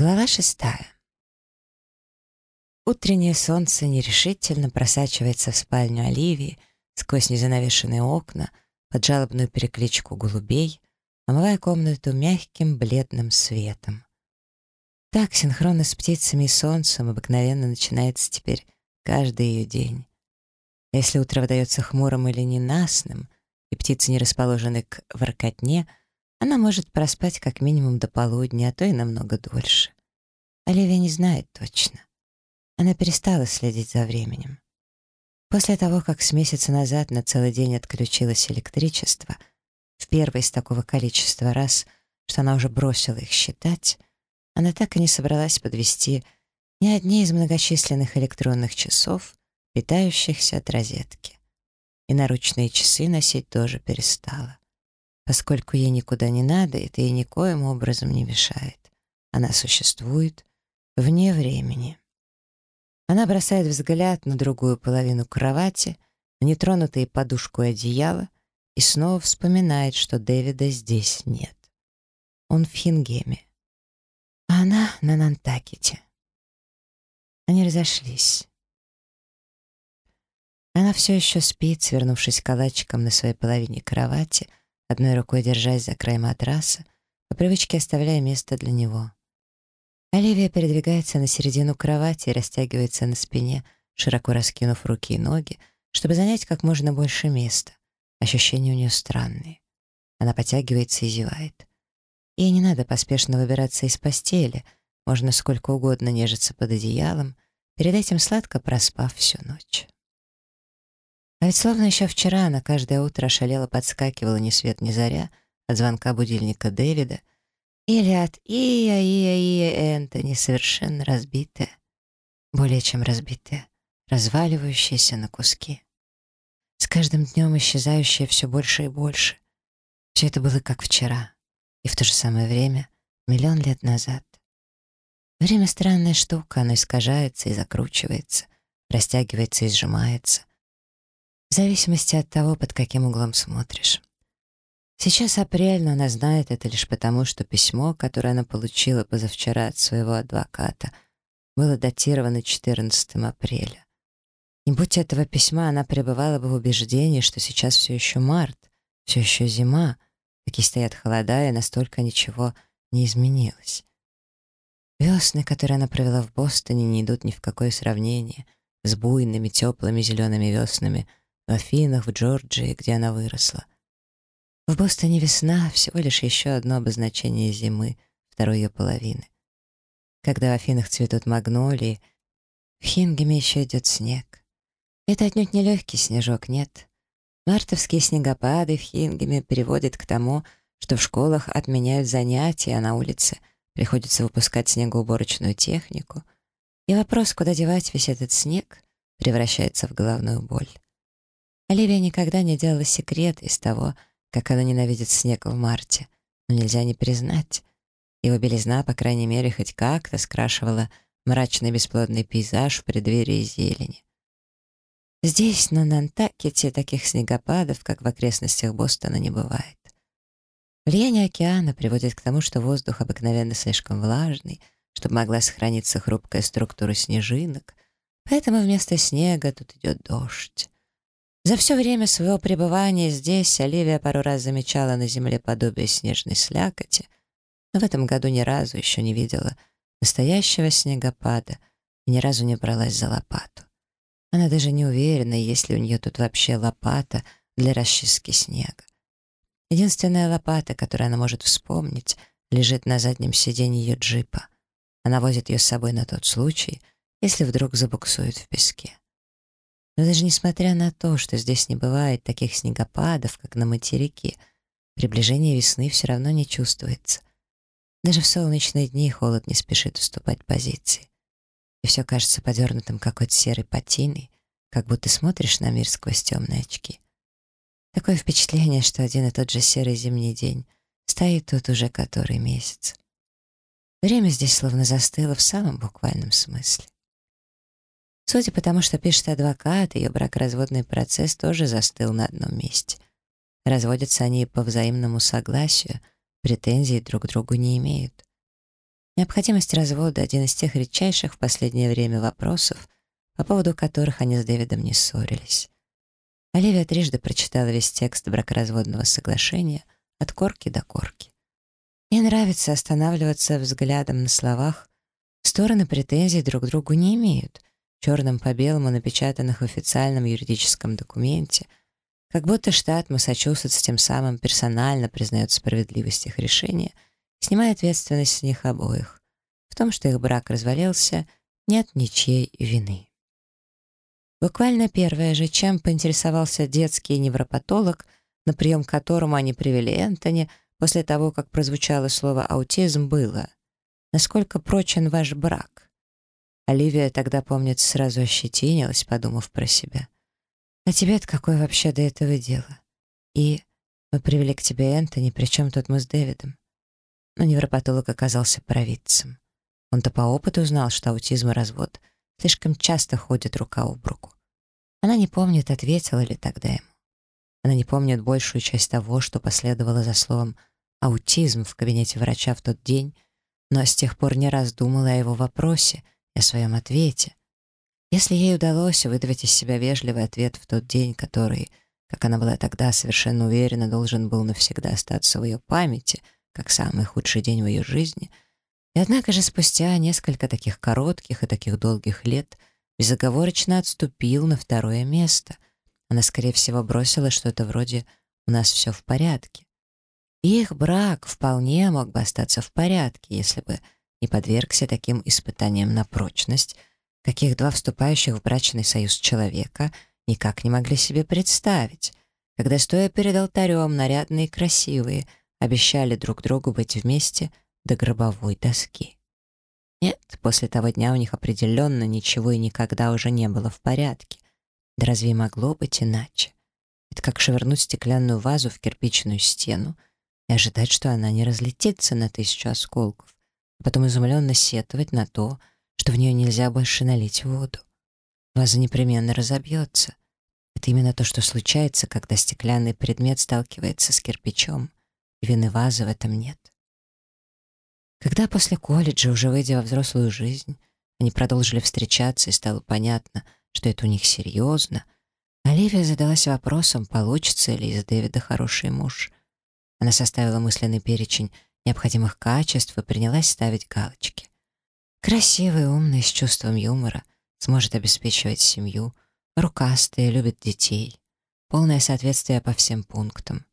Глава шестая. Утреннее солнце нерешительно просачивается в спальню Оливии сквозь незанавешенные окна под жалобную перекличку голубей, омывая комнату мягким бледным светом. Так, синхронно с птицами и солнцем, обыкновенно начинается теперь каждый ее день. Если утро выдается хмурым или ненастным, и птицы не расположены к воркотне, она может проспать как минимум до полудня, а то и намного дольше. Оливия не знает точно. Она перестала следить за временем. После того, как с месяца назад на целый день отключилось электричество, в первый из такого количества раз, что она уже бросила их считать, она так и не собралась подвести ни одни из многочисленных электронных часов, питающихся от розетки. И наручные часы носить тоже перестала. Поскольку ей никуда не надо, это ей никоим образом не мешает. Она существует вне времени. Она бросает взгляд на другую половину кровати, на нетронутые подушку и одеяло, и снова вспоминает, что Дэвида здесь нет. Он в Хингеме, а она на Нантакете. Они разошлись. Она все еще спит, свернувшись калачиком на своей половине кровати, одной рукой держась за край матраса, по привычке оставляя место для него. Оливия передвигается на середину кровати и растягивается на спине, широко раскинув руки и ноги, чтобы занять как можно больше места. Ощущения у нее странные. Она потягивается и зевает. Ей не надо поспешно выбираться из постели, можно сколько угодно нежиться под одеялом, перед этим сладко проспав всю ночь. А ведь словно еще вчера она каждое утро ошалела подскакивала ни свет ни заря от звонка будильника Дэвида или от «Ия, Ия, Ия, Энтони», совершенно разбитая, более чем разбитая, разваливающаяся на куски. С каждым днем исчезающая все больше и больше. Все это было как вчера, и в то же самое время миллион лет назад. Время — странная штука, оно искажается и закручивается, растягивается и сжимается, в зависимости от того, под каким углом смотришь. Сейчас апрель, но она знает это лишь потому, что письмо, которое она получила позавчера от своего адвоката, было датировано 14 апреля. Не будь этого письма, она пребывала бы в убеждении, что сейчас все еще март, все еще зима, такие стоят холода, и настолько ничего не изменилось. Весны, которые она провела в Бостоне, не идут ни в какое сравнение с буйными, теплыми зелеными веснами в Афинах, в Джорджии, где она выросла. В Бостоне весна — всего лишь еще одно обозначение зимы, второй ее половины. Когда в Афинах цветут магнолии, в Хингеме еще идет снег. Это отнюдь не легкий снежок, нет. Мартовские снегопады в Хингеме переводят к тому, что в школах отменяют занятия, а на улице приходится выпускать снегоуборочную технику, и вопрос, куда девать весь этот снег, превращается в головную боль. Оливия никогда не делала секрет из того, как она ненавидит снег в марте, но нельзя не признать. Его белизна, по крайней мере, хоть как-то скрашивала мрачный бесплодный пейзаж в преддверии зелени. Здесь, на Нантакете, таких снегопадов, как в окрестностях Бостона, не бывает. Влияние океана приводит к тому, что воздух обыкновенно слишком влажный, чтобы могла сохраниться хрупкая структура снежинок, поэтому вместо снега тут идет дождь. За все время своего пребывания здесь Оливия пару раз замечала на земле подобие снежной слякоти, но в этом году ни разу еще не видела настоящего снегопада и ни разу не бралась за лопату. Она даже не уверена, есть ли у нее тут вообще лопата для расчистки снега. Единственная лопата, которую она может вспомнить, лежит на заднем сиденье ее джипа. Она возит ее с собой на тот случай, если вдруг забуксует в песке. Но даже несмотря на то, что здесь не бывает таких снегопадов, как на материке, приближение весны все равно не чувствуется. Даже в солнечные дни холод не спешит уступать позиции. И все кажется подернутым какой-то серой патиной, как будто смотришь на мир сквозь темные очки. Такое впечатление, что один и тот же серый зимний день стоит тут уже который месяц. Время здесь словно застыло в самом буквальном смысле. Судя по тому, что пишет адвокат, ее бракоразводный процесс тоже застыл на одном месте. Разводятся они по взаимному согласию, претензий друг к другу не имеют. Необходимость развода — один из тех редчайших в последнее время вопросов, по поводу которых они с Дэвидом не ссорились. Оливия трижды прочитала весь текст бракоразводного соглашения от корки до корки. Ей нравится останавливаться взглядом на словах. Стороны претензий друг к другу не имеют, черным по белому напечатанных в официальном юридическом документе, как будто штат Массачусетс тем самым персонально признает справедливость их решения, снимая ответственность с них обоих. В том, что их брак развалился, нет ничьей вины. Буквально первое же, чем поинтересовался детский невропатолог, на прием к которому они привели Энтони, после того, как прозвучало слово «аутизм», было «Насколько прочен ваш брак?» Оливия тогда, помнится, сразу ощетинилась, подумав про себя. «А тебе-то какое вообще до этого дело?» И мы привели к тебе Энтони, причем тут мы с Дэвидом. Но невропатолог оказался провидцем. Он-то по опыту знал, что аутизм и развод слишком часто ходят рука об руку. Она не помнит, ответила ли тогда ему. Она не помнит большую часть того, что последовало за словом «аутизм» в кабинете врача в тот день, но с тех пор не раз думала о его вопросе о своем ответе. Если ей удалось выдавить из себя вежливый ответ в тот день, который, как она была тогда совершенно уверена, должен был навсегда остаться в ее памяти, как самый худший день в ее жизни, и однако же спустя несколько таких коротких и таких долгих лет безоговорочно отступил на второе место. Она, скорее всего, бросила что-то вроде «у нас все в порядке». их брак вполне мог бы остаться в порядке, если бы не подвергся таким испытаниям на прочность, каких два вступающих в брачный союз человека никак не могли себе представить, когда, стоя перед алтарем, нарядные и красивые, обещали друг другу быть вместе до гробовой доски. Нет, после того дня у них определенно ничего и никогда уже не было в порядке. Да разве могло быть иначе? Это как швырнуть стеклянную вазу в кирпичную стену и ожидать, что она не разлетится на тысячу осколков, потом изумленно сетовать на то, что в нее нельзя больше налить воду. Ваза непременно разобьется. Это именно то, что случается, когда стеклянный предмет сталкивается с кирпичом, и вины вазы в этом нет. Когда после колледжа, уже выйдя во взрослую жизнь, они продолжили встречаться, и стало понятно, что это у них серьезно, Оливия задалась вопросом, получится ли из Дэвида хороший муж. Она составила мысленный перечень необходимых качеств и принялась ставить галочки. Красивый, умный, с чувством юмора, сможет обеспечивать семью, рукастый, любит детей, полное соответствие по всем пунктам.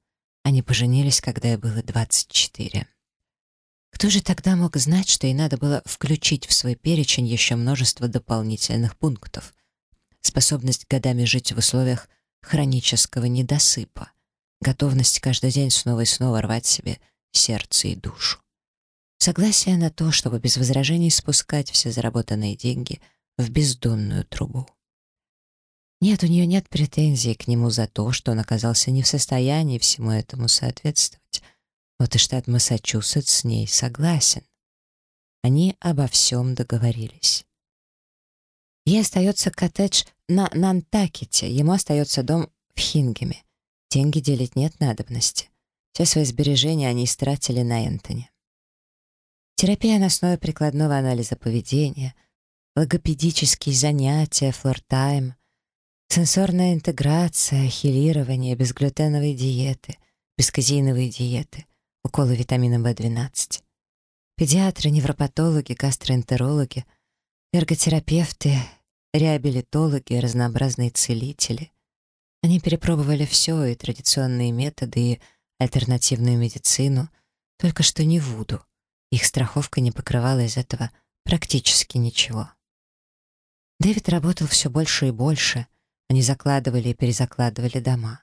Они поженились, когда ей было 24. Кто же тогда мог знать, что ей надо было включить в свой перечень еще множество дополнительных пунктов? Способность годами жить в условиях хронического недосыпа, готовность каждый день снова и снова рвать себе сердце и душу. Согласие на то, чтобы без возражений спускать все заработанные деньги в бездонную трубу. Нет, у нее нет претензий к нему за то, что он оказался не в состоянии всему этому соответствовать. Вот и штат Массачусетс с ней согласен. Они обо всем договорились. Ей остается коттедж на Нантакете, ему остается дом в Хингеме. Деньги делить нет надобности. Все свои сбережения они истратили на Энтони. Терапия на основе прикладного анализа поведения, логопедические занятия, флортайм, сенсорная интеграция, хилирование, безглютеновые диеты, бесказеиновые диеты — уколы витамина В12. Педиатры, невропатологи, гастроэнтерологи, эрготерапевты, реабилитологи, разнообразные целители. Они перепробовали все, и традиционные методы, и альтернативную медицину, только что не Вуду. Их страховка не покрывала из этого практически ничего. Дэвид работал все больше и больше. Они закладывали и перезакладывали дома.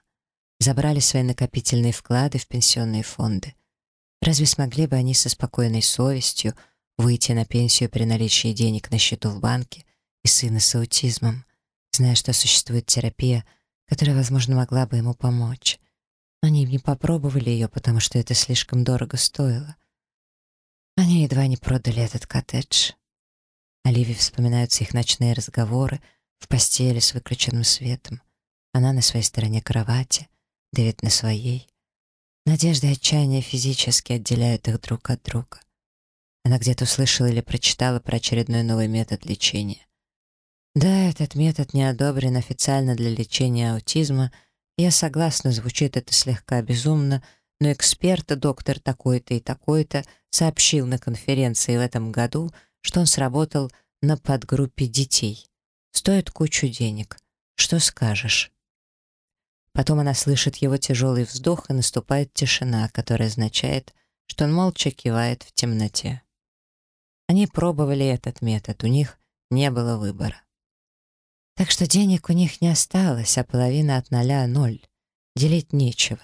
Забрали свои накопительные вклады в пенсионные фонды. Разве смогли бы они со спокойной совестью выйти на пенсию при наличии денег на счету в банке и сына с аутизмом, зная, что существует терапия, которая, возможно, могла бы ему помочь? Они не попробовали ее, потому что это слишком дорого стоило. Они едва не продали этот коттедж. Оливии вспоминаются их ночные разговоры в постели с выключенным светом. Она на своей стороне кровати, Дэвид на своей. Надежда и отчаяние физически отделяют их друг от друга. Она где-то услышала или прочитала про очередной новый метод лечения. Да, этот метод не одобрен официально для лечения аутизма. Я согласна, звучит это слегка безумно, но эксперт, доктор такой-то и такой-то, сообщил на конференции в этом году, что он сработал на подгруппе детей. Стоит кучу денег. Что скажешь? Потом она слышит его тяжелый вздох, и наступает тишина, которая означает, что он молча кивает в темноте. Они пробовали этот метод, у них не было выбора. Так что денег у них не осталось, а половина от ноля — ноль. Делить нечего.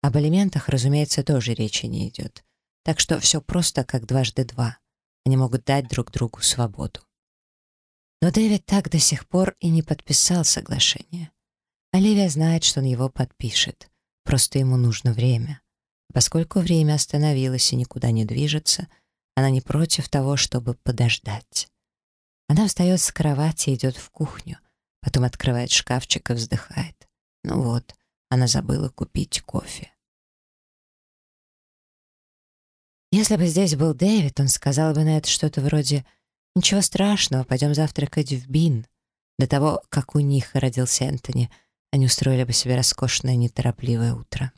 Об алиментах, разумеется, тоже речи не идет. Так что все просто как дважды два. Они могут дать друг другу свободу. Но Дэвид так до сих пор и не подписал соглашение. Оливия знает, что он его подпишет. Просто ему нужно время. Поскольку время остановилось и никуда не движется, она не против того, чтобы подождать. Она встает с кровати и идет в кухню, потом открывает шкафчик и вздыхает. Ну вот, она забыла купить кофе. Если бы здесь был Дэвид, он сказал бы на это что-то вроде «Ничего страшного, пойдем завтракать в Бин». До того, как у них родился Энтони, они устроили бы себе роскошное неторопливое утро.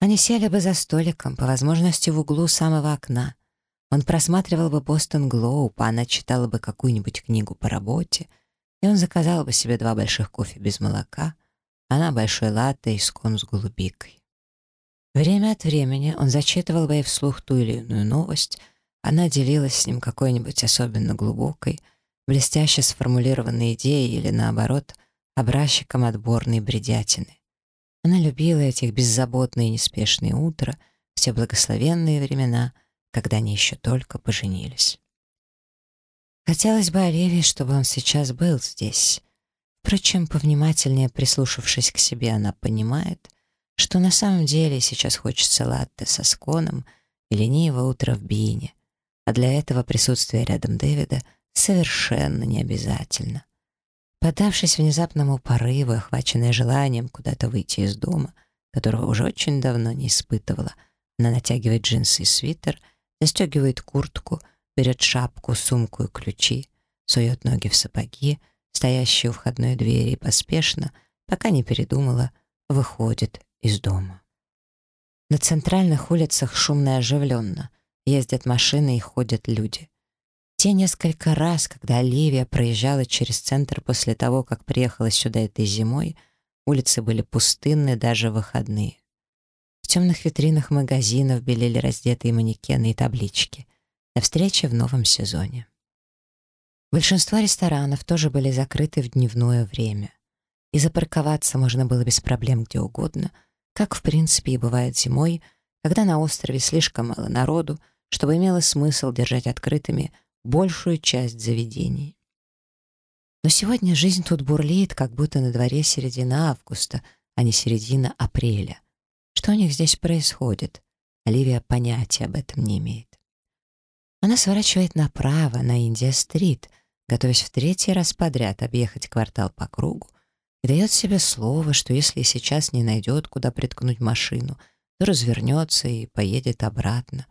Они сели бы за столиком, по возможности в углу самого окна. Он просматривал бы «Бостон Глоуб», а она читала бы какую-нибудь книгу по работе, и он заказал бы себе два больших кофе без молока, она большой латте и скон с голубикой. Время от времени он зачитывал бы ей вслух ту или иную новость, она делилась с ним какой-нибудь особенно глубокой, блестяще сформулированной идеей или, наоборот, образчиком отборной бредятины. Она любила этих беззаботные и неспешные утра, все благословенные времена, когда они еще только поженились. Хотелось бы Оливии, чтобы он сейчас был здесь. Впрочем, повнимательнее прислушавшись к себе, она понимает, что на самом деле сейчас хочется латте со сконом и ленивого утра в бине, а для этого присутствие рядом Дэвида совершенно не обязательно. Поддавшись внезапному порыву, охваченная желанием куда-то выйти из дома, которого уже очень давно не испытывала, она натягивает джинсы и свитер, застегивает куртку, берет шапку, сумку и ключи, сует ноги в сапоги, стоящие у входной двери, и поспешно, пока не передумала, выходит из дома. На центральных улицах шумно и оживленно. Ездят машины и ходят люди. Те несколько раз, когда Оливия проезжала через центр после того, как приехала сюда этой зимой, улицы были пустынны даже выходные. Темных витринах магазинов белели раздетые манекены и таблички. До встречи в новом сезоне. Большинство ресторанов тоже были закрыты в дневное время. И запарковаться можно было без проблем где угодно — как, в принципе, и бывает зимой, когда на острове слишком мало народу, чтобы имело смысл держать открытыми большую часть заведений. Но сегодня жизнь тут бурлит, как будто на дворе середина августа, а не середина апреля. Что у них здесь происходит? Оливия понятия об этом не имеет. Она сворачивает направо, на Индия-стрит, готовясь в третий раз подряд объехать квартал по кругу, и дает себе слово, что если сейчас не найдет, куда приткнуть машину, то развернется и поедет обратно.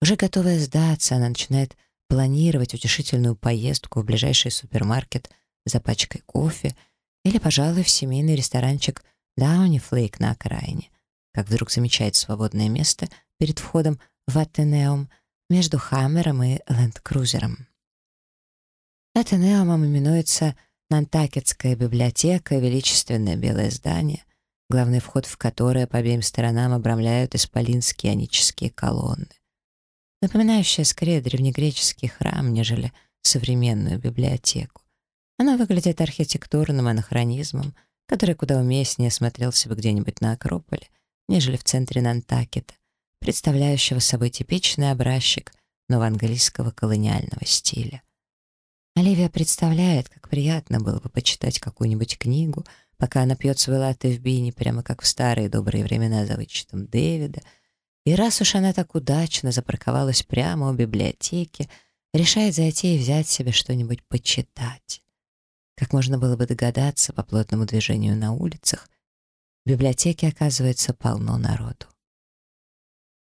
Уже готовая сдаться, она начинает планировать утешительную поездку в ближайший супермаркет за пачкой кофе или, пожалуй, в семейный ресторанчик Дауни Флейк на окраине, как вдруг замечает свободное место перед входом в Атенеум между Хаммером и Лэндкрузером. Атенеумом именуется Нантакетская библиотека — величественное белое здание, главный вход в которое по обеим сторонам обрамляют исполинские ионические колонны, напоминающая скорее древнегреческий храм, нежели современную библиотеку. Она выглядит архитектурным анахронизмом, который куда уместнее смотрелся бы где-нибудь на Акрополе, нежели в центре Нантакета, представляющего собой типичный образчик новоанглийского колониального стиля. Оливия представляет, как приятно было бы почитать какую-нибудь книгу, пока она пьет свой латте в бине, прямо как в старые добрые времена за вычетом Дэвида. И раз уж она так удачно запарковалась прямо у библиотеки, решает зайти и взять себе что-нибудь почитать. Как можно было бы догадаться по плотному движению на улицах, в библиотеке, оказывается, полно народу.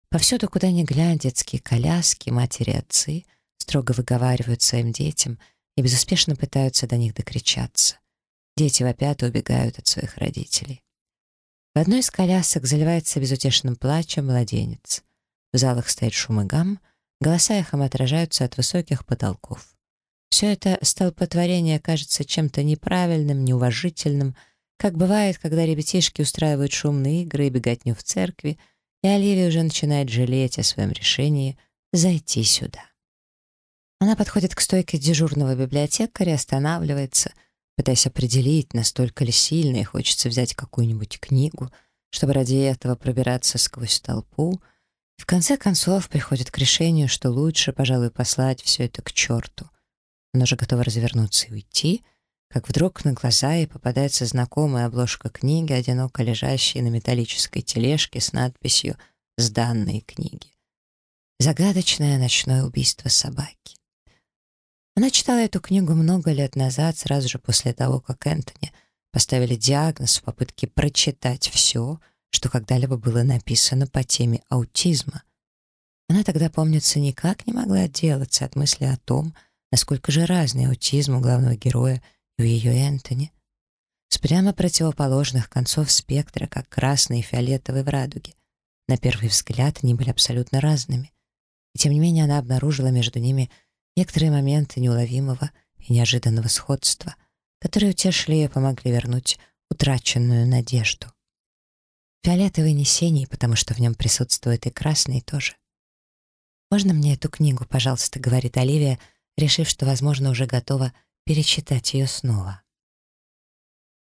Повсюду, куда ни глянь, детские коляски, матери и отцы строго выговаривают своим детям и безуспешно пытаются до них докричаться. Дети вопят и убегают от своих родителей. В одной из колясок заливается безутешным плачем младенец. В залах стоит шум и гам, голоса эхом отражаются от высоких потолков. Все это столпотворение кажется чем-то неправильным, неуважительным, как бывает, когда ребятишки устраивают шумные игры и беготню в церкви, и Оливия уже начинает жалеть о своем решении зайти сюда. Она подходит к стойке дежурного библиотекаря, останавливается, пытаясь определить, настолько ли сильно ей хочется взять какую-нибудь книгу, чтобы ради этого пробираться сквозь толпу, и в конце концов приходит к решению, что лучше, пожалуй, послать все это к черту. Она уже готова развернуться и уйти, как вдруг на глаза ей попадается знакомая обложка книги, одиноко лежащей на металлической тележке с надписью «С данной книги». Загадочное ночное убийство собаки. Она читала эту книгу много лет назад, сразу же после того, как Энтони поставили диагноз в попытке прочитать все, что когда-либо было написано по теме аутизма. Она тогда, помнится, никак не могла отделаться от мысли о том, насколько же разный аутизм у главного героя у ее Энтони. С прямо противоположных концов спектра, как красный и фиолетовый в радуге. На первый взгляд они были абсолютно разными. И тем не менее она обнаружила между ними некоторые моменты неуловимого и неожиданного сходства, которые утешили и помогли вернуть утраченную надежду. Фиолетовый не синий, потому что в нем присутствует и красный тоже. «Можно мне эту книгу, пожалуйста?» — говорит Оливия, решив, что, возможно, уже готова перечитать ее снова.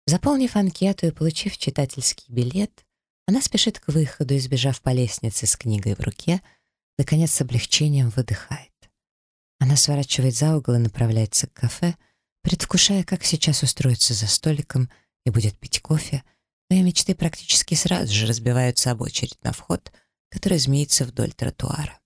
Заполнив анкету и получив читательский билет, она спешит к выходу, избежав по лестнице с книгой в руке, наконец с облегчением выдыхает. Она сворачивает за угол и направляется к кафе, предвкушая, как сейчас устроится за столиком и будет пить кофе, но ее мечты практически сразу же разбиваются об очередь на вход, который змеится вдоль тротуара.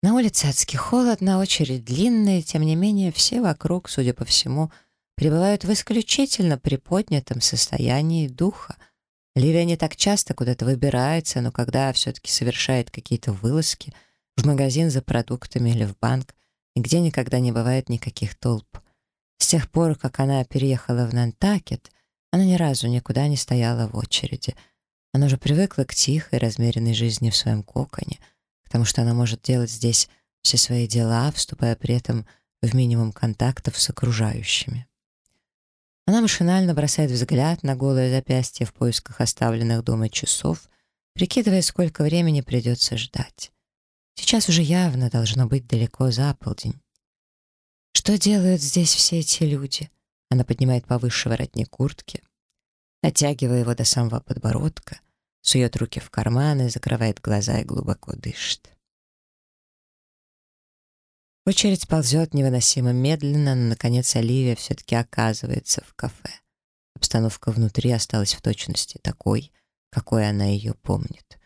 На улице адски холодно, очередь длинная, тем не менее все вокруг, судя по всему, пребывают в исключительно приподнятом состоянии духа. Ливия не так часто куда-то выбирается, но когда все-таки совершает какие-то вылазки в магазин за продуктами или в банк, нигде никогда не бывает никаких толп. С тех пор, как она переехала в Нантакет, она ни разу никуда не стояла в очереди. Она уже привыкла к тихой, размеренной жизни в своем коконе — потому что она может делать здесь все свои дела, вступая при этом в минимум контактов с окружающими. Она машинально бросает взгляд на голое запястье в поисках оставленных дома часов, прикидывая, сколько времени придется ждать. Сейчас уже явно должно быть далеко за полдень. Что делают здесь все эти люди? Она поднимает повыше воротник куртки, натягивая его до самого подбородка, сует руки в карманы, закрывает глаза и глубоко дышит. Очередь ползет невыносимо медленно, но, наконец, Оливия все-таки оказывается в кафе. Обстановка внутри осталась в точности такой, какой она ее помнит.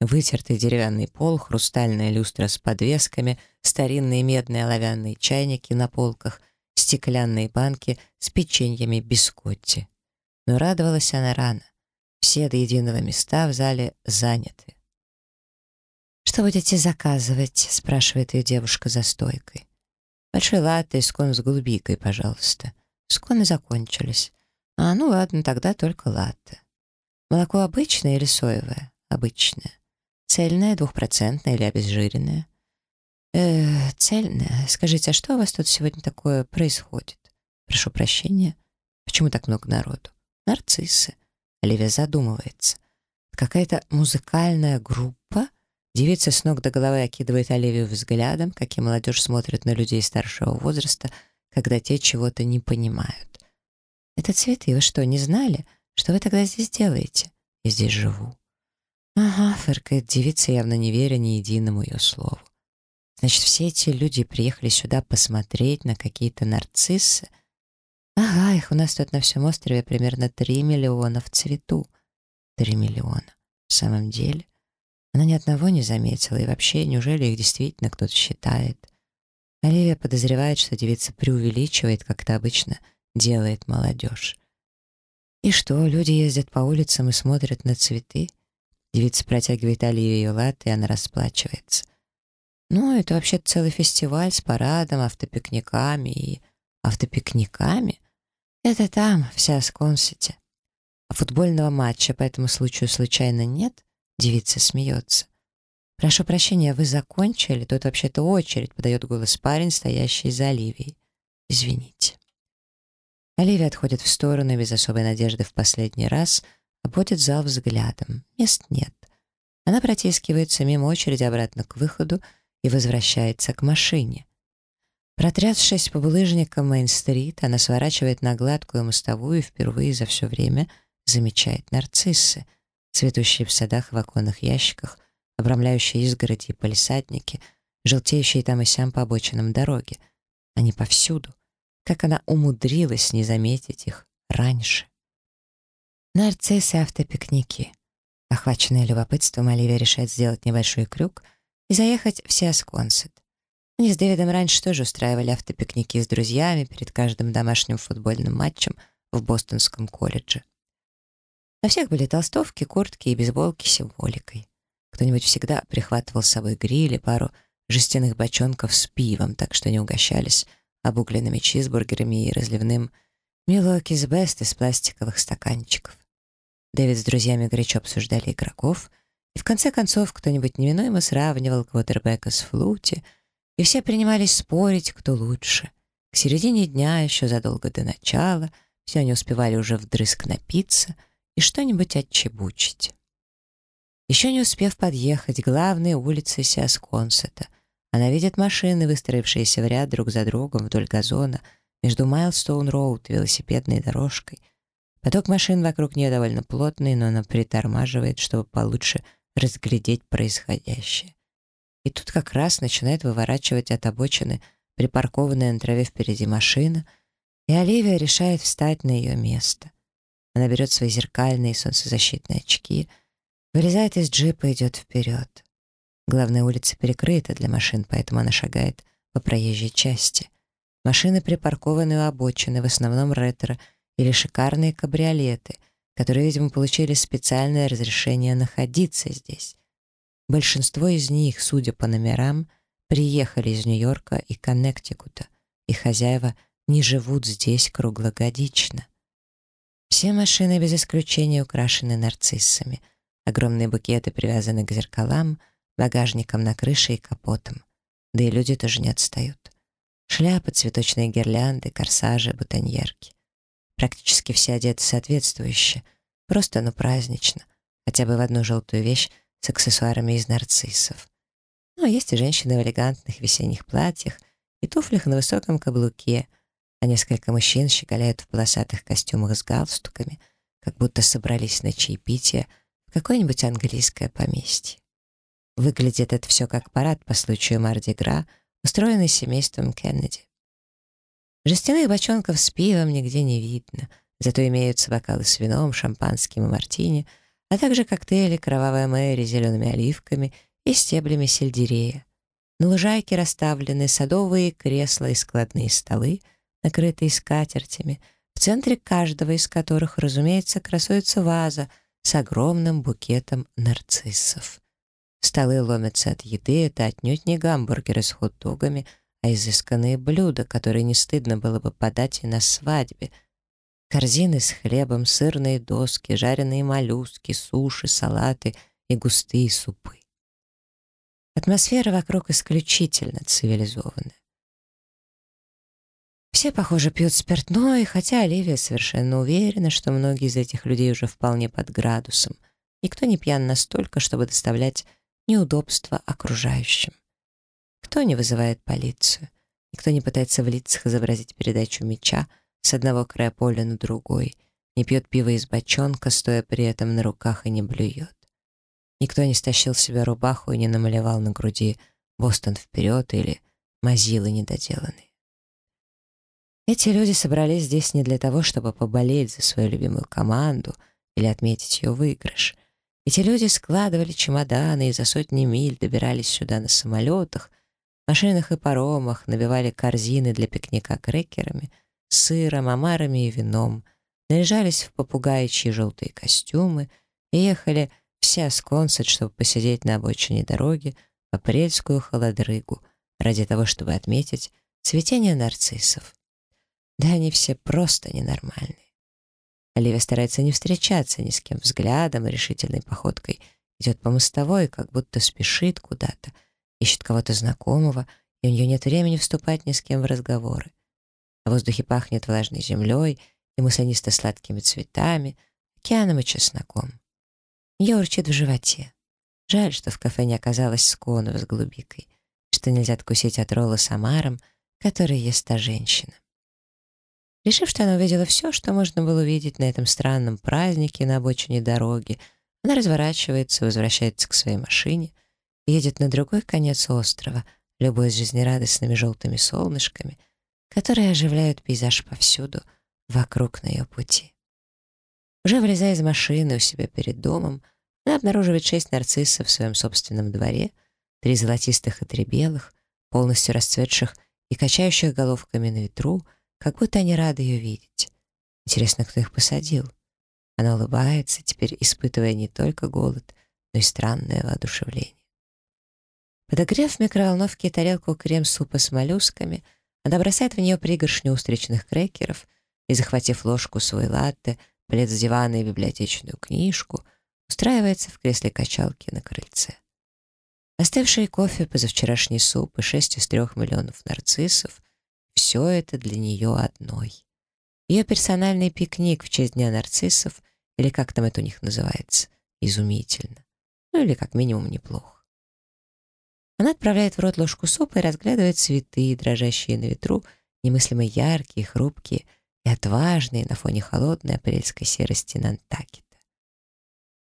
Вытертый деревянный пол, хрустальная люстра с подвесками, старинные медные оловянные чайники на полках, стеклянные банки с печеньями бискотти. Но радовалась она рано. Все до единого места в зале заняты. «Что будете заказывать?» — спрашивает ее девушка за стойкой. «Большой латте и скон с голубикой, пожалуйста. Сконы закончились. А, ну ладно, тогда только латте. Молоко обычное или соевое? Обычное. Цельное, двухпроцентное или обезжиренное? Э, цельное. Скажите, а что у вас тут сегодня такое происходит? Прошу прощения. Почему так много народу? Нарциссы. Оливия задумывается. Какая-то музыкальная группа? Девица с ног до головы окидывает Оливию взглядом, как и молодежь смотрит на людей старшего возраста, когда те чего-то не понимают. «Это цветы, вы что, не знали? Что вы тогда здесь делаете?» «Я здесь живу». «Ага», — фыркает девица, явно не веря ни единому ее слову. «Значит, все эти люди приехали сюда посмотреть на какие-то нарциссы, Ага, их у нас тут на всем острове примерно 3 миллиона в цвету. 3 миллиона. В самом деле? Она ни одного не заметила, и вообще, неужели их действительно кто-то считает? Оливия подозревает, что девица преувеличивает, как это обычно делает молодежь. И что, люди ездят по улицам и смотрят на цветы? Девица протягивает Оливии латы, и она расплачивается. Ну, это вообще целый фестиваль с парадом, автопикниками и... Автопикниками? Это там, в Сиасконсите. А футбольного матча по этому случаю случайно нет? Девица смеется. «Прошу прощения, вы закончили? Тут вообще-то очередь», — подает голос парень, стоящий за Оливией. «Извините». Оливия отходит в сторону без особой надежды в последний раз, обводит зал взглядом. Мест нет. Она протискивается мимо очереди обратно к выходу и возвращается к машине. Протрясшись по булыжникам Мейн-стрит, она сворачивает на гладкую мостовую и впервые за все время замечает нарциссы, цветущие в садах в оконных ящиках, обрамляющие изгороди и палисадники, желтеющие там и сям по обочинам дороги. Они повсюду. Как она умудрилась не заметить их раньше. Нарциссы автопикники. Охваченная любопытством, Оливия решает сделать небольшой крюк и заехать в Сиасконсет. Они с Дэвидом раньше тоже устраивали автопикники с друзьями перед каждым домашним футбольным матчем в Бостонском колледже. На всех были толстовки, куртки и бейсболки с символикой. Кто-нибудь всегда прихватывал с собой гриль и пару жестяных бочонков с пивом, так что не угощались обугленными чизбургерами и разливным Милокис Бест из пластиковых стаканчиков. Дэвид с друзьями горячо обсуждали игроков, и в конце концов кто-нибудь неминуемо сравнивал квотербека с флути, и все принимались спорить, кто лучше. К середине дня, еще задолго до начала, все они успевали уже вдрызг напиться и что-нибудь отчебучить. Еще не успев подъехать, главные улицы Сиасконсета. Она видит машины, выстроившиеся в ряд друг за другом вдоль газона, между Майлстоун-Роуд и велосипедной дорожкой. Поток машин вокруг нее довольно плотный, но она притормаживает, чтобы получше разглядеть происходящее. И тут как раз начинает выворачивать от обочины припаркованная на траве впереди машина, и Оливия решает встать на ее место. Она берет свои зеркальные солнцезащитные очки — Вылезает из джипа и идет вперед. Главная улица перекрыта для машин, поэтому она шагает по проезжей части. Машины припаркованы у обочины, в основном ретро или шикарные кабриолеты, которые, видимо, получили специальное разрешение находиться здесь. Большинство из них, судя по номерам, приехали из Нью-Йорка и Коннектикута, и хозяева не живут здесь круглогодично. Все машины без исключения украшены нарциссами — Огромные букеты привязаны к зеркалам, багажникам на крыше и капотам. Да и люди тоже не отстают. Шляпы, цветочные гирлянды, корсажи, бутоньерки. Практически все одеты соответствующе, просто, ну, празднично, хотя бы в одну желтую вещь с аксессуарами из нарциссов. А есть и женщины в элегантных весенних платьях и туфлях на высоком каблуке, а несколько мужчин щеголяют в полосатых костюмах с галстуками, как будто собрались на чаепитие какое-нибудь английское поместье. Выглядит это все как парад по случаю Марди-Гра, устроенный семейством Кеннеди. Жестяных бочонков с пивом нигде не видно, зато имеются бокалы с вином, шампанским и мартини, а также коктейли «Кровавая Мэри» с зелеными оливками и стеблями сельдерея. На лужайке расставлены садовые кресла и складные столы, накрытые скатертями, в центре каждого из которых, разумеется, красуется ваза — с огромным букетом нарциссов. Столы ломятся от еды, это отнюдь не гамбургеры с хот-догами, а изысканные блюда, которые не стыдно было бы подать и на свадьбе. Корзины с хлебом, сырные доски, жареные моллюски, суши, салаты и густые супы. Атмосфера вокруг исключительно цивилизованная. Все, похоже, пьют спиртное, хотя Оливия совершенно уверена, что многие из этих людей уже вполне под градусом. Никто не пьян настолько, чтобы доставлять неудобства окружающим. Кто не вызывает полицию? Никто не пытается в лицах изобразить передачу меча с одного края поля на другой, не пьет пиво из бочонка, стоя при этом на руках и не блюет. Никто не стащил себе рубаху и не намалевал на груди «Бостон вперед» или «Мазилы недоделанные». Эти люди собрались здесь не для того, чтобы поболеть за свою любимую команду или отметить ее выигрыш. Эти люди складывали чемоданы и за сотни миль добирались сюда на самолетах, машинах и паромах, набивали корзины для пикника крекерами, сыром, омарами и вином, наряжались в попугаичьи желтые костюмы и ехали все сконсят, чтобы посидеть на обочине дороги в апрельскую холодрыгу, ради того, чтобы отметить цветение нарциссов. Да они все просто ненормальные. Оливия старается не встречаться ни с кем взглядом и решительной походкой. Идет по мостовой, как будто спешит куда-то, ищет кого-то знакомого, и у нее нет времени вступать ни с кем в разговоры. В воздухе пахнет влажной землей и маслянисто-сладкими цветами, океаном и чесноком. Ее урчит в животе. Жаль, что в кафе не оказалось сконов с голубикой, что нельзя откусить от ролла с омаром, который ест та женщина. Решив, что она увидела все, что можно было увидеть на этом странном празднике на обочине дороги, она разворачивается, возвращается к своей машине едет на другой конец острова, любуясь жизнерадостными желтыми солнышками, которые оживляют пейзаж повсюду, вокруг на ее пути. Уже вылезая из машины у себя перед домом, она обнаруживает шесть нарциссов в своем собственном дворе, три золотистых и три белых, полностью расцветших и качающих головками на ветру, как будто они рады ее видеть. Интересно, кто их посадил? Она улыбается, теперь испытывая не только голод, но и странное воодушевление. Подогрев в микроволновке тарелку крем-супа с моллюсками, она бросает в нее пригоршню устричных крекеров и, захватив ложку свой латте, плед с дивана и библиотечную книжку, устраивается в кресле качалки на крыльце. Остывший кофе, позавчерашний суп и шесть из трех миллионов нарциссов — все это для нее одной. Ее персональный пикник в честь Дня нарциссов, или как там это у них называется, изумительно. Ну или как минимум неплохо. Она отправляет в рот ложку супа и разглядывает цветы, дрожащие на ветру, немыслимо яркие, хрупкие и отважные на фоне холодной апрельской серости Нантакета.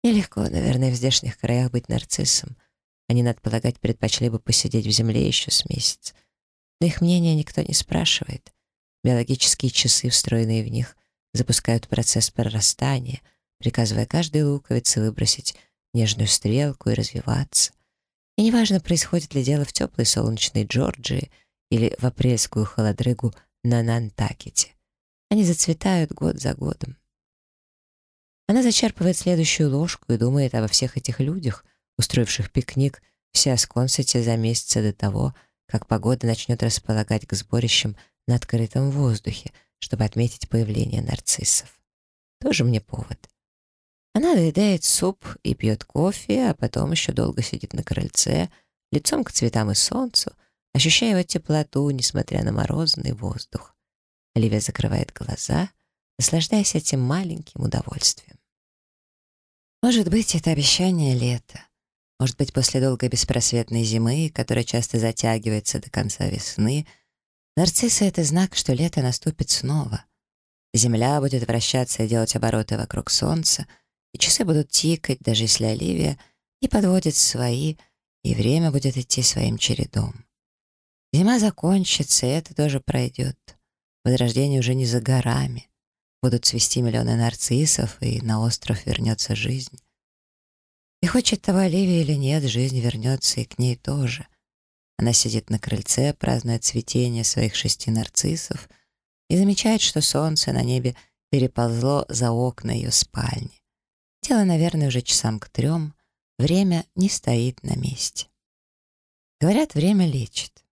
Нелегко, наверное, в здешних краях быть нарциссом — они, надо полагать, предпочли бы посидеть в земле еще с месяц. Но их мнение никто не спрашивает. Биологические часы, встроенные в них, запускают процесс прорастания, приказывая каждой луковице выбросить нежную стрелку и развиваться. И неважно, происходит ли дело в теплой солнечной Джорджии или в апрельскую холодрыгу на Нантакете. Они зацветают год за годом. Она зачерпывает следующую ложку и думает обо всех этих людях, устроивших пикник в Сиасконсете за месяца до того, как погода начнет располагать к сборищам на открытом воздухе, чтобы отметить появление нарциссов. Тоже мне повод. Она доедает суп и пьет кофе, а потом еще долго сидит на крыльце, лицом к цветам и солнцу, ощущая его теплоту, несмотря на морозный воздух. Оливия закрывает глаза, наслаждаясь этим маленьким удовольствием. Может быть, это обещание лета. Может быть, после долгой беспросветной зимы, которая часто затягивается до конца весны, нарциссы — это знак, что лето наступит снова. Земля будет вращаться и делать обороты вокруг солнца, и часы будут тикать, даже если Оливия не подводит свои, и время будет идти своим чередом. Зима закончится, и это тоже пройдет. Возрождение уже не за горами. Будут цвести миллионы нарциссов, и на остров вернется жизнь. И хочет того Оливия или нет, жизнь вернется и к ней тоже. Она сидит на крыльце, празднуя цветение своих шести нарциссов и замечает, что солнце на небе переползло за окна ее спальни. Дело, наверное, уже часам к трем. Время не стоит на месте. Говорят, время лечит.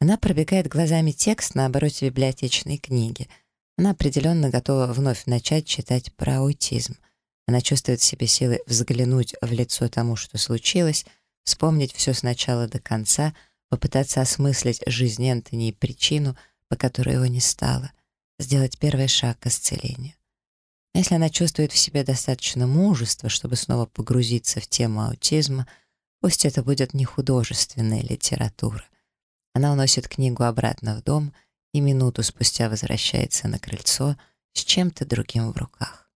Она пробегает глазами текст на обороте библиотечной книги. Она определенно готова вновь начать читать про аутизм — она чувствует в себе силы взглянуть в лицо тому, что случилось, вспомнить все с начала до конца, попытаться осмыслить жизнь Энтони и причину, по которой его не стало, сделать первый шаг к исцелению. Если она чувствует в себе достаточно мужества, чтобы снова погрузиться в тему аутизма, пусть это будет не художественная литература. Она уносит книгу обратно в дом и минуту спустя возвращается на крыльцо с чем-то другим в руках.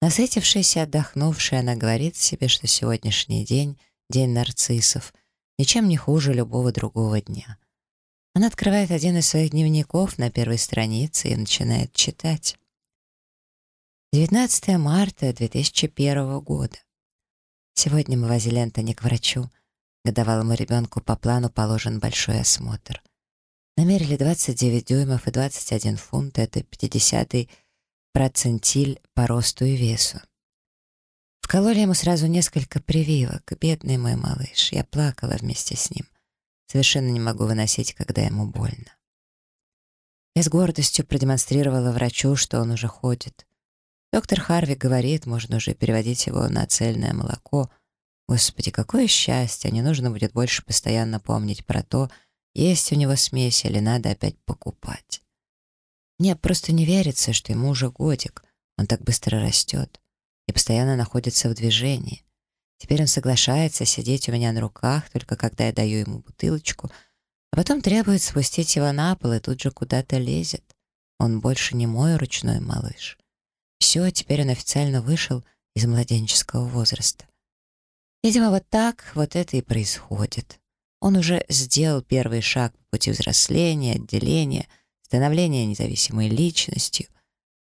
Насытившаяся и отдохнувшая, она говорит себе, что сегодняшний день — день нарциссов, ничем не хуже любого другого дня. Она открывает один из своих дневников на первой странице и начинает читать. 19 марта 2001 года. Сегодня мы возили Антони к врачу. Годовалому ребенку по плану положен большой осмотр. Намерили 29 дюймов и 21 фунт, это 50-й процентиль по росту и весу. Вкололи ему сразу несколько прививок. Бедный мой малыш. Я плакала вместе с ним. Совершенно не могу выносить, когда ему больно. Я с гордостью продемонстрировала врачу, что он уже ходит. Доктор Харви говорит, можно уже переводить его на цельное молоко. Господи, какое счастье! Не нужно будет больше постоянно помнить про то, есть у него смесь или надо опять покупать. Мне просто не верится, что ему уже годик. Он так быстро растет и постоянно находится в движении. Теперь он соглашается сидеть у меня на руках, только когда я даю ему бутылочку, а потом требует спустить его на пол и тут же куда-то лезет. Он больше не мой ручной малыш. Все, теперь он официально вышел из младенческого возраста. Видимо, вот так вот это и происходит. Он уже сделал первый шаг по пути взросления, отделения, становления независимой личностью.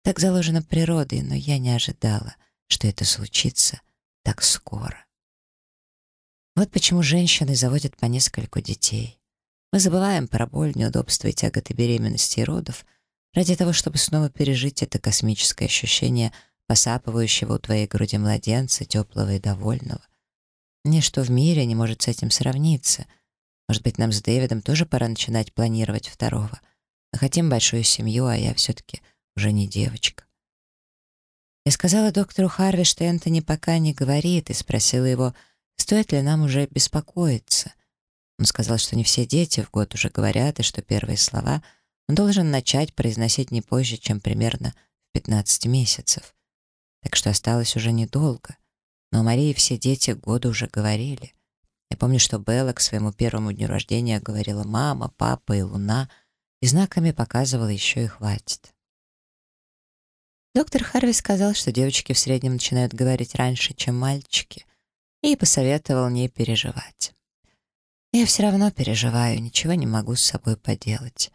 Так заложено природой, но я не ожидала, что это случится так скоро. Вот почему женщины заводят по нескольку детей. Мы забываем про боль, неудобства и тяготы беременности и родов ради того, чтобы снова пережить это космическое ощущение посапывающего у твоей груди младенца, теплого и довольного. Ничто в мире не может с этим сравниться. Может быть, нам с Дэвидом тоже пора начинать планировать второго. Мы хотим большую семью, а я все-таки уже не девочка. Я сказала доктору Харви, что Энтони пока не говорит, и спросила его, стоит ли нам уже беспокоиться. Он сказал, что не все дети в год уже говорят, и что первые слова он должен начать произносить не позже, чем примерно в 15 месяцев. Так что осталось уже недолго. Но у Марии все дети к году уже говорили. Я помню, что Белла к своему первому дню рождения говорила «мама», «папа» и «луна», и знаками показывала еще и «хватит». Доктор Харви сказал, что девочки в среднем начинают говорить раньше, чем мальчики, и посоветовал не переживать. Я все равно переживаю, ничего не могу с собой поделать.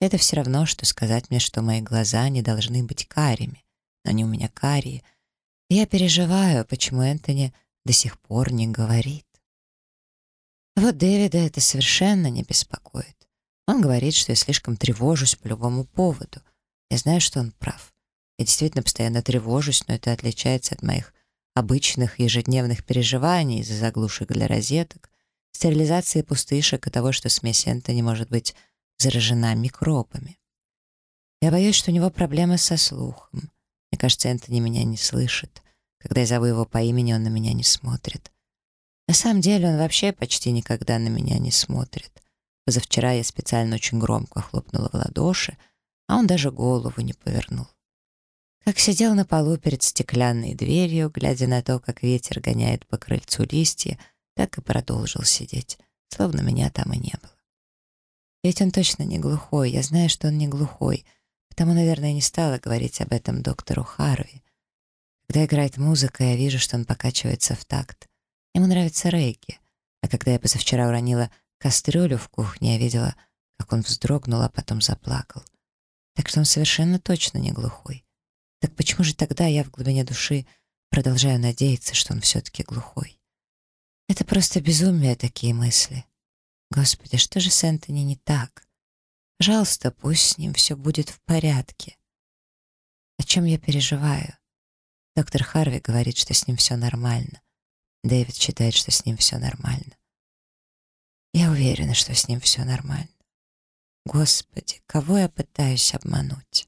Это все равно, что сказать мне, что мои глаза не должны быть карими, но они у меня карие. Я переживаю, почему Энтони до сих пор не говорит. Вот Дэвида это совершенно не беспокоит. Он говорит, что я слишком тревожусь по любому поводу. Я знаю, что он прав. Я действительно постоянно тревожусь, но это отличается от моих обычных ежедневных переживаний из-за заглушек для розеток, стерилизации пустышек и того, что смесь не может быть заражена микробами. Я боюсь, что у него проблемы со слухом. Мне кажется, Энтони меня не слышит. Когда я зову его по имени, он на меня не смотрит. На самом деле он вообще почти никогда на меня не смотрит. Позавчера я специально очень громко хлопнула в ладоши, а он даже голову не повернул. Как сидел на полу перед стеклянной дверью, глядя на то, как ветер гоняет по крыльцу листья, так и продолжил сидеть, словно меня там и не было. Ведь он точно не глухой, я знаю, что он не глухой, потому, наверное, не стала говорить об этом доктору Харви. Когда играет музыка, я вижу, что он покачивается в такт. Ему нравится рейки. А когда я позавчера уронила кастрюлю в кухне, я видела, как он вздрогнул, а потом заплакал. Так что он совершенно точно не глухой. Так почему же тогда я в глубине души продолжаю надеяться, что он все-таки глухой? Это просто безумие, такие мысли. Господи, что же с Энтони не так? Пожалуйста, пусть с ним все будет в порядке. О чем я переживаю? Доктор Харви говорит, что с ним все нормально. Дэвид считает, что с ним все нормально. Я уверена, что с ним все нормально. Господи, кого я пытаюсь обмануть?